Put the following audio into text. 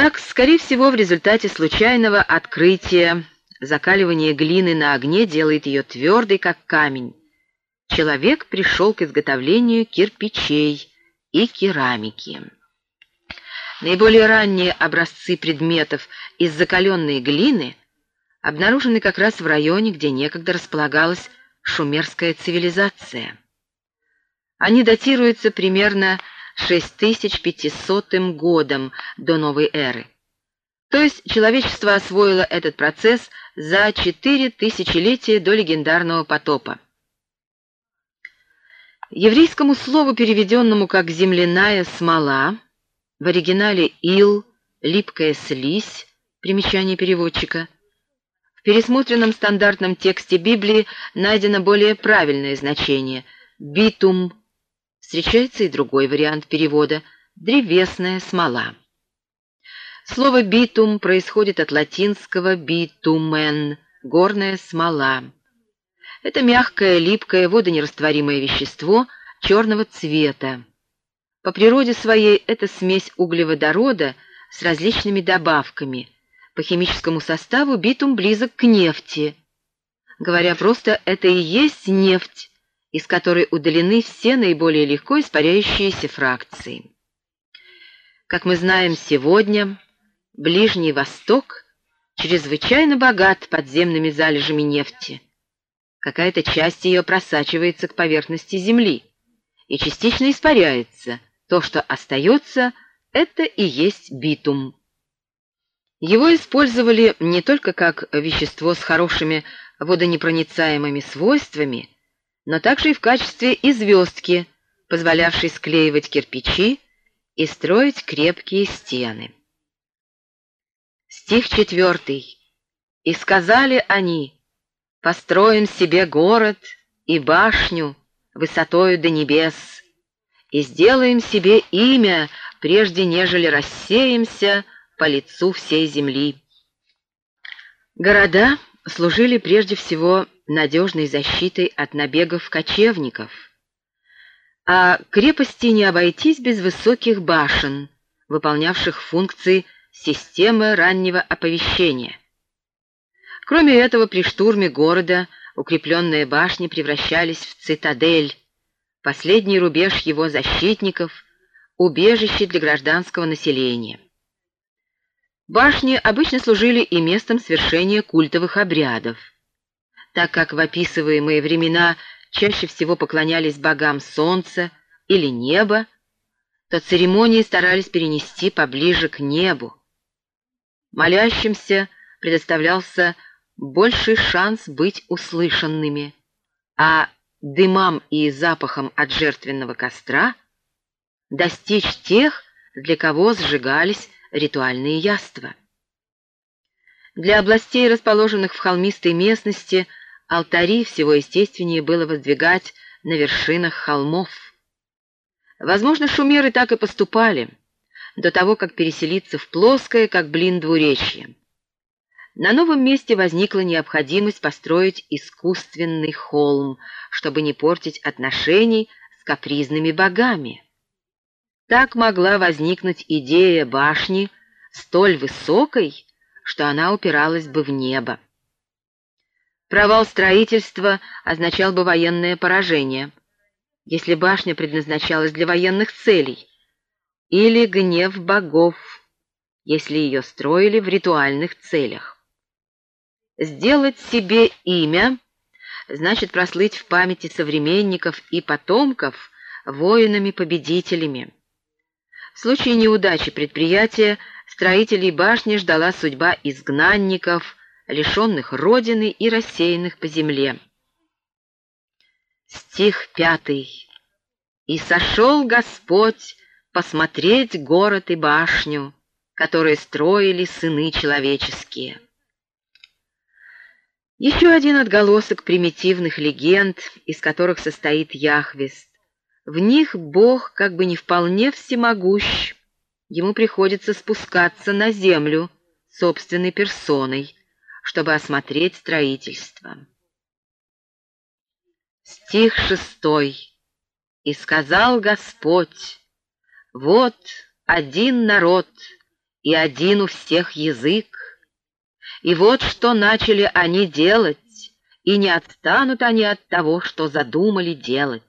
Так, скорее всего, в результате случайного открытия закаливание глины на огне делает ее твердой, как камень. Человек пришел к изготовлению кирпичей и керамики. Наиболее ранние образцы предметов из закаленной глины обнаружены как раз в районе, где некогда располагалась шумерская цивилизация. Они датируются примерно 6500 годом до новой эры. То есть человечество освоило этот процесс за четыре тысячелетия до легендарного потопа. Еврейскому слову, переведенному как «земляная смола», в оригинале «ил», «липкая слизь», примечание переводчика, в пересмотренном стандартном тексте Библии найдено более правильное значение «битум», встречается и другой вариант перевода «древесная смола». Слово «битум» происходит от латинского «битумен» — горная смола. Это мягкое, липкое, водонерастворимое вещество черного цвета. По природе своей это смесь углеводорода с различными добавками. По химическому составу битум близок к нефти. Говоря просто, это и есть нефть, из которой удалены все наиболее легко испаряющиеся фракции. Как мы знаем сегодня, Ближний Восток чрезвычайно богат подземными залежами нефти. Какая-то часть ее просачивается к поверхности Земли и частично испаряется. То, что остается, это и есть битум. Его использовали не только как вещество с хорошими водонепроницаемыми свойствами, но также и в качестве известки, позволявшей склеивать кирпичи и строить крепкие стены. Стих четвертый. «И сказали они, построим себе город и башню высотою до небес, и сделаем себе имя, прежде нежели рассеемся по лицу всей земли». Города служили прежде всего надежной защитой от набегов кочевников, а крепости не обойтись без высоких башен, выполнявших функции системы раннего оповещения. Кроме этого, при штурме города укрепленные башни превращались в цитадель, последний рубеж его защитников, убежище для гражданского населения. Башни обычно служили и местом свершения культовых обрядов. Так как в описываемые времена чаще всего поклонялись богам солнца или неба, то церемонии старались перенести поближе к небу, Молящимся предоставлялся больший шанс быть услышанными, а дымам и запахом от жертвенного костра достичь тех, для кого сжигались ритуальные яства. Для областей, расположенных в холмистой местности, алтари всего естественнее было воздвигать на вершинах холмов. Возможно, шумеры так и поступали – до того, как переселиться в плоское, как блин двуречье. На новом месте возникла необходимость построить искусственный холм, чтобы не портить отношений с капризными богами. Так могла возникнуть идея башни столь высокой, что она упиралась бы в небо. Провал строительства означал бы военное поражение. Если башня предназначалась для военных целей, или гнев богов, если ее строили в ритуальных целях. Сделать себе имя значит прослыть в памяти современников и потомков воинами-победителями. В случае неудачи предприятия строителей башни ждала судьба изгнанников, лишенных родины и рассеянных по земле. Стих пятый. «И сошел Господь посмотреть город и башню, которые строили сыны человеческие. Еще один отголосок примитивных легенд, из которых состоит Яхвест. В них Бог как бы не вполне всемогущ. Ему приходится спускаться на землю собственной персоной, чтобы осмотреть строительство. Стих шестой. «И сказал Господь, вот один народ, и один у всех язык. И вот что начали они делать, и не отстанут они от того, что задумали делать.